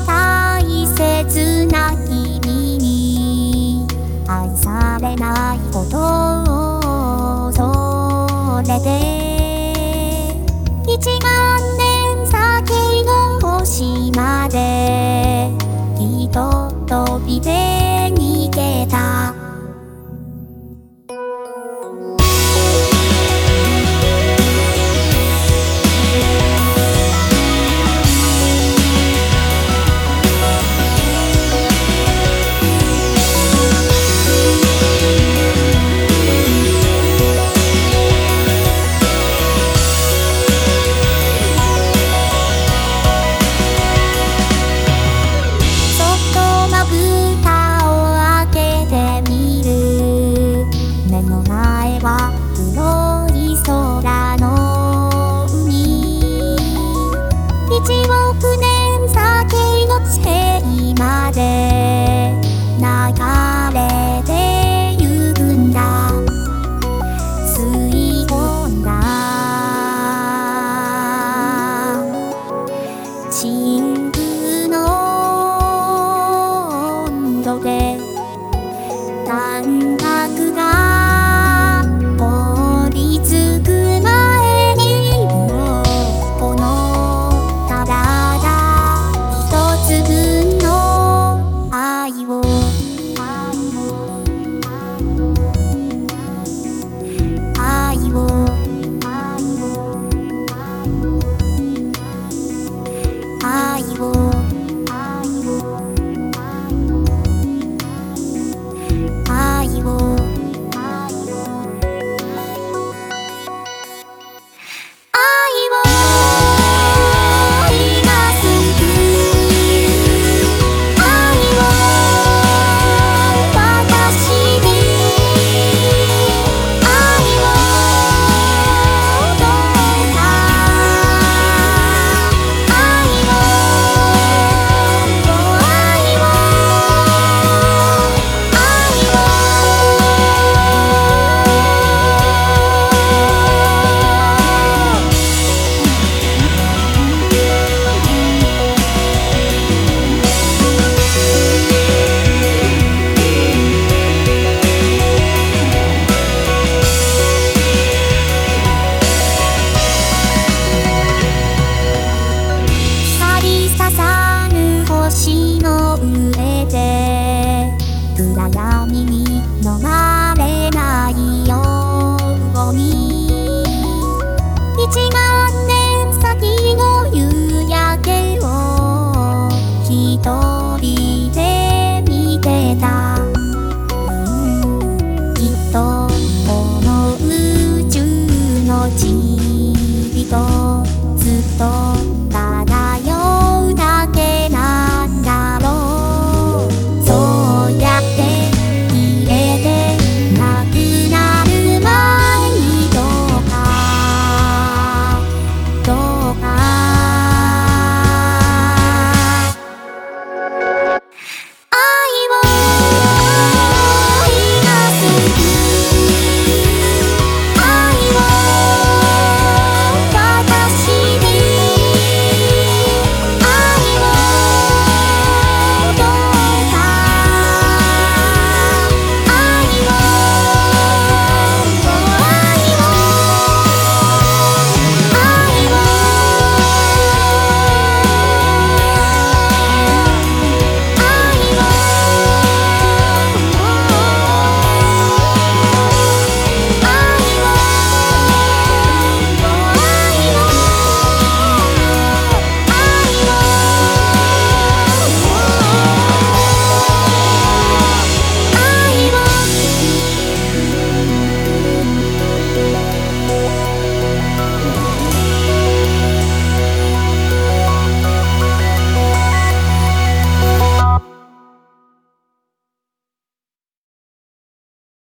きた。感覚が暗闇に飲まれない